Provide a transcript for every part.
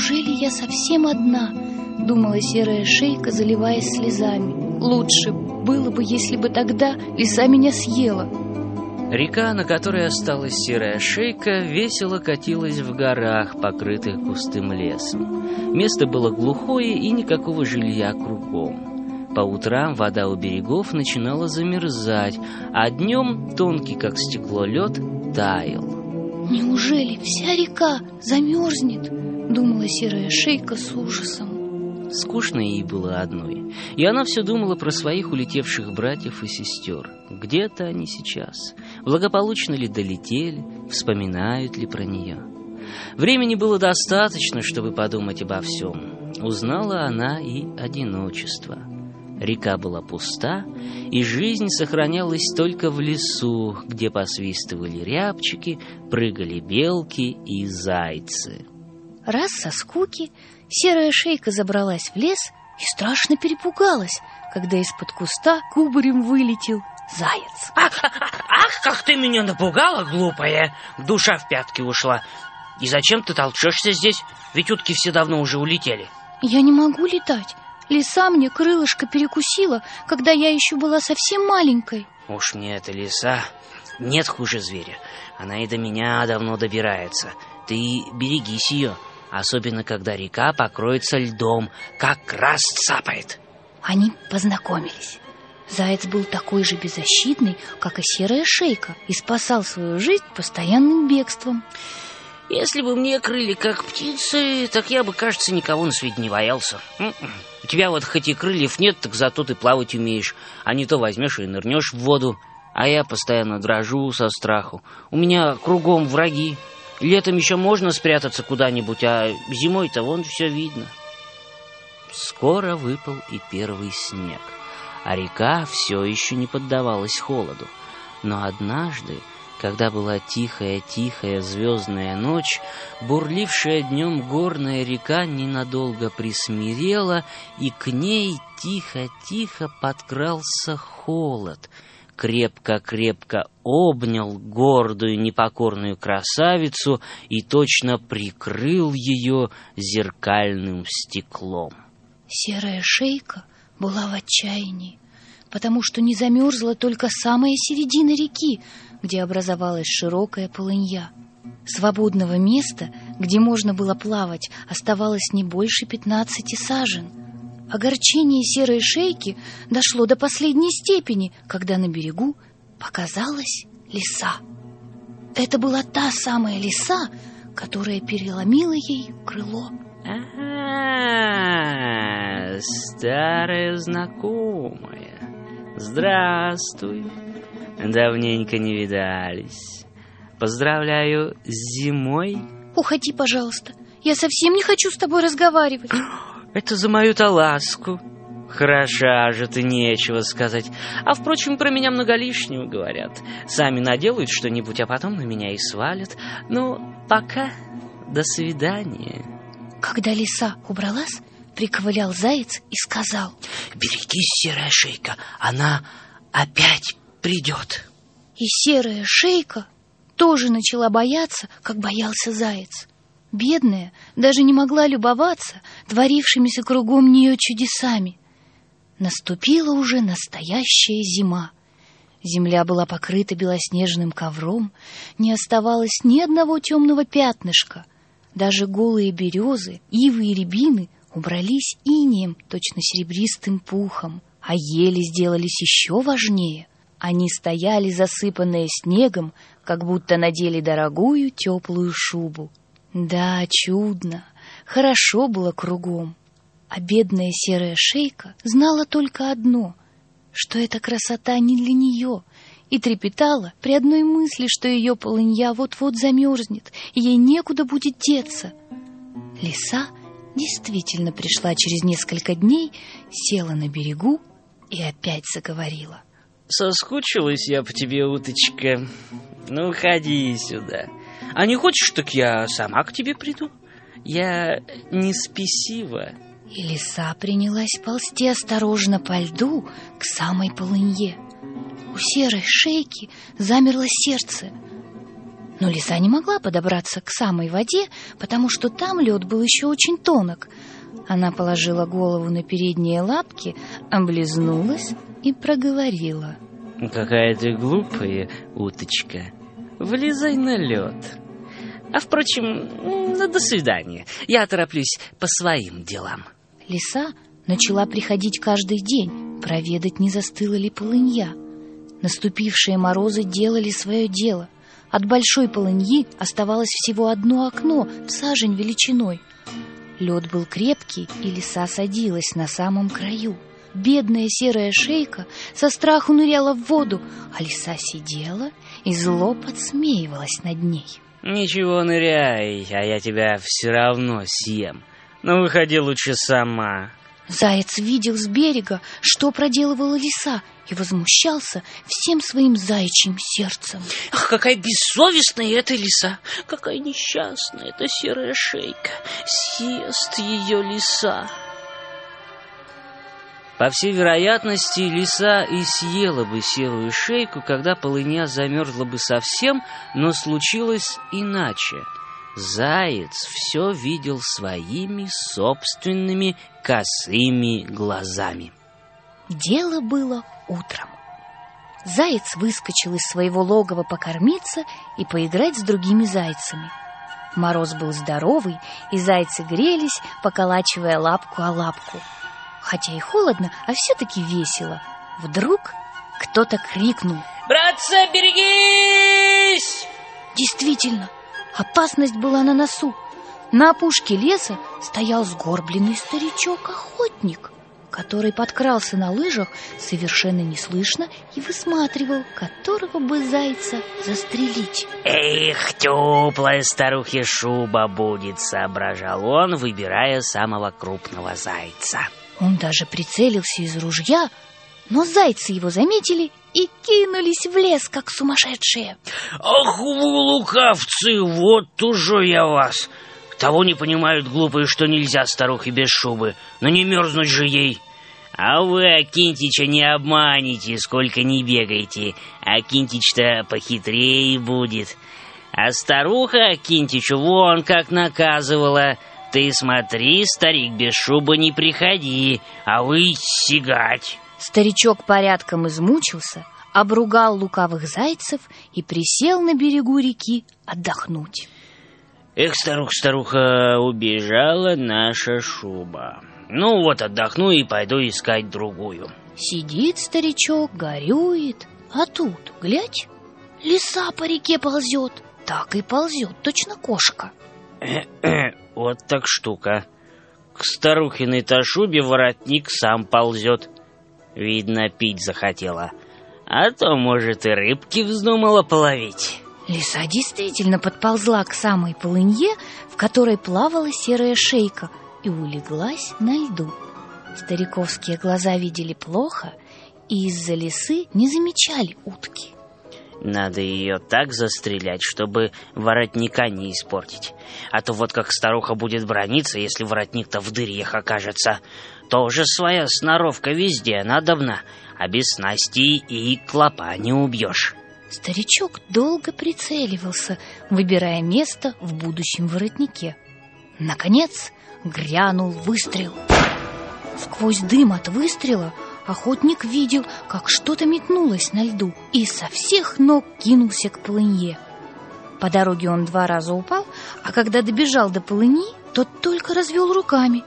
Неужели я совсем одна? Думала серая шейка, заливаясь слезами. Лучше было бы, если бы тогда лиса меня съела. Река, на которой осталась серая шейка, весело катилась в горах, покрытых густым лесом. Место было глухое и никакого жилья кругом. По утрам вода у берегов начинала замерзать, а днем тонкий, как стекло, лед таял. Неужели вся река замерзнет? Думала серая шейка с ужасом. Скучно ей было одной, и она все думала про своих улетевших братьев и сестер. Где-то они сейчас, благополучно ли долетели, вспоминают ли про нее. Времени было достаточно, чтобы подумать обо всем. Узнала она и одиночество. Река была пуста, и жизнь сохранялась только в лесу, где посвистывали рябчики, прыгали белки и зайцы. Раз со скуки серая шейка забралась в лес и страшно перепугалась, когда из-под куста кубарем вылетел заяц. Ах, ах, ах, как ты меня напугала, глупая! Душа в пятки ушла. И зачем ты толчешься здесь? Ведь утки все давно уже улетели. Я не могу летать. Лиса мне крылышко перекусила, когда я еще была совсем маленькой. Уж мне эта лиса нет хуже зверя. Она и до меня давно добирается. Ты берегись ее, особенно когда река покроется льдом, как раз цапает. Они познакомились. Заяц был такой же беззащитный, как и серая шейка, и спасал свою жизнь постоянным бегством. Если бы мне крылья как птицы, так я бы, кажется, никого на свете не боялся. У тебя вот хоть и крыльев нет, так зато ты плавать умеешь, а не то возьмешь и нырнешь в воду. А я постоянно дрожу со страху. У меня кругом враги. Летом еще можно спрятаться куда-нибудь, а зимой-то вон все видно. Скоро выпал и первый снег, а река все еще не поддавалась холоду. Но однажды когда была тихая-тихая звездная ночь, бурлившая днем горная река ненадолго присмирела, и к ней тихо-тихо подкрался холод, крепко-крепко обнял гордую непокорную красавицу и точно прикрыл ее зеркальным стеклом. Серая шейка была в отчаянии, потому что не замерзла только самая середина реки, где образовалась широкая полынья. Свободного места, где можно было плавать, оставалось не больше пятнадцати сажен. Огорчение серой шейки дошло до последней степени, когда на берегу показалась лиса. Это была та самая лиса, которая переломила ей крыло. Ага, старая знакомая. Здравствуй. Давненько не видались. Поздравляю с зимой. Уходи, пожалуйста. Я совсем не хочу с тобой разговаривать. Это за мою-то ласку. Хороша же ты, нечего сказать. А, впрочем, про меня много лишнего говорят. Сами наделают что-нибудь, а потом на меня и свалят. Ну, пока. До свидания. Когда лиса убралась, приковылял заяц и сказал. Берегись, серая шейка, она опять придет. И серая шейка тоже начала бояться, как боялся заяц. Бедная даже не могла любоваться творившимися кругом нее чудесами. Наступила уже настоящая зима. Земля была покрыта белоснежным ковром, не оставалось ни одного темного пятнышка. Даже голые березы, ивы и рябины убрались инеем, точно серебристым пухом, а ели сделались еще важнее. Они стояли, засыпанные снегом, как будто надели дорогую теплую шубу. Да, чудно, хорошо было кругом. А бедная серая шейка знала только одно, что эта красота не для нее, и трепетала при одной мысли, что ее полынья вот-вот замерзнет, и ей некуда будет деться. Лиса действительно пришла через несколько дней, села на берегу и опять заговорила. Соскучилась я по тебе, уточка. Ну, ходи сюда. А не хочешь, так я сама к тебе приду? Я не спесива. И лиса принялась ползти осторожно по льду к самой полынье. У серой шейки замерло сердце. Но лиса не могла подобраться к самой воде, потому что там лед был еще очень тонок. Она положила голову на передние лапки, облизнулась и проговорила. «Какая ты глупая уточка. Влезай на лед. А, впрочем, ну, до свидания. Я тороплюсь по своим делам». Лиса начала приходить каждый день, проведать, не застыла ли полынья. Наступившие морозы делали свое дело. От большой полыньи оставалось всего одно окно в сажень величиной. Лед был крепкий, и лиса садилась на самом краю. Бедная серая шейка со страху ныряла в воду, а лиса сидела и зло подсмеивалась над ней. «Ничего, ныряй, а я тебя все равно съем. Ну, выходи лучше сама». Заяц видел с берега, что проделывала лиса, и возмущался всем своим заячьим сердцем. Ах, какая бессовестная эта лиса! Какая несчастная эта серая шейка! Съест ее лиса! По всей вероятности, лиса и съела бы серую шейку, когда полыня замерзла бы совсем, но случилось иначе. Заяц все видел своими собственными косыми глазами. Дело было утром. Заяц выскочил из своего логова покормиться и поиграть с другими зайцами. Мороз был здоровый, и зайцы грелись, поколачивая лапку о лапку. Хотя и холодно, а все-таки весело. Вдруг кто-то крикнул «Братцы, берегись!» Действительно, опасность была на носу. На опушке леса стоял сгорбленный старичок-охотник, который подкрался на лыжах совершенно неслышно и высматривал, которого бы зайца застрелить. «Эх, теплая старухи шуба будет», — соображал он, выбирая самого крупного зайца. Он даже прицелился из ружья, но зайцы его заметили и кинулись в лес, как сумасшедшие. «Ах вы, лукавцы, вот уже я вас! Того не понимают глупые, что нельзя старухе без шубы, но не мерзнуть же ей!» «А вы Акинтича не обманете, сколько не бегаете. Акинтич-то похитрее будет. А старуха Акинтичу вон как наказывала. Ты смотри, старик, без шубы не приходи, а вы сигать!» Старичок порядком измучился, обругал лукавых зайцев и присел на берегу реки отдохнуть. Эх, старуха-старуха, убежала наша шуба. Ну вот отдохну и пойду искать другую. Сидит старичок, горюет, а тут, глядь, лиса по реке ползет. Так и ползет, точно кошка. вот так штука. К старухиной-то шубе воротник сам ползет. Видно, пить захотела. А то, может, и рыбки вздумала половить. Лиса действительно подползла к самой полынье, в которой плавала серая шейка, и улеглась на льду. Стариковские глаза видели плохо и из-за лисы не замечали утки. Надо ее так застрелять, чтобы воротника не испортить. А то вот как старуха будет брониться, если воротник-то в дырьях окажется. Тоже своя сноровка везде надобна, а без снасти и клопа не убьешь. Старичок долго прицеливался, выбирая место в будущем воротнике. Наконец грянул выстрел. Сквозь дым от выстрела охотник видел, как что-то метнулось на льду и со всех ног кинулся к полынье. По дороге он два раза упал, а когда добежал до полыни, тот только развел руками.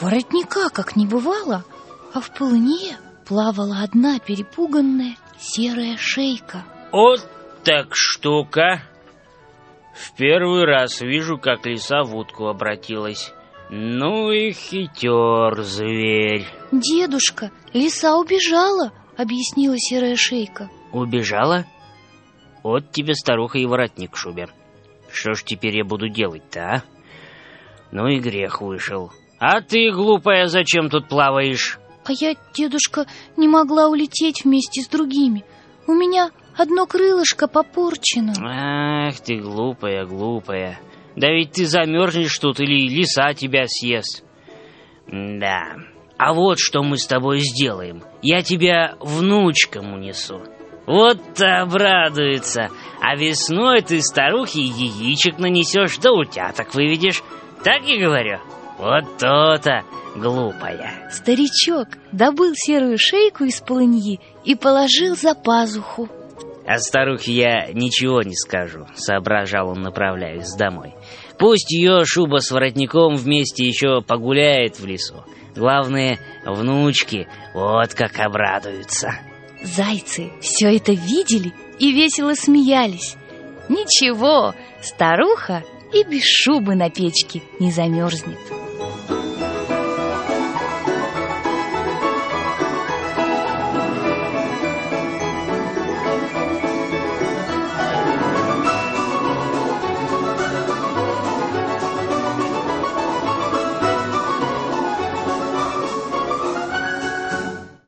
Воротника как не бывало, а в полыне плавала одна перепуганная серая шейка. Вот так штука. В первый раз вижу, как лиса в утку обратилась. Ну и хитер зверь. Дедушка, лиса убежала, объяснила серая шейка. Убежала? Вот тебе старуха и воротник в шубе. Что ж теперь я буду делать-то, а? Ну и грех вышел. А ты, глупая, зачем тут плаваешь? А я, дедушка, не могла улететь вместе с другими. У меня одно крылышко попорчено. Ах ты, глупая, глупая. Да ведь ты замерзнешь тут или лиса тебя съест. Да. А вот что мы с тобой сделаем. Я тебя внучкам унесу. Вот обрадуется. А весной ты старухе яичек нанесешь, да утяток выведешь. Так и говорю. Вот то-то, глупая. Старичок добыл серую шейку из полыньи и положил за пазуху. О старухе я ничего не скажу, соображал он, направляясь домой. Пусть ее шуба с воротником вместе еще погуляет в лесу. Главное, внучки вот как обрадуются. Зайцы все это видели и весело смеялись. Ничего, старуха и без шубы на печке не замерзнет.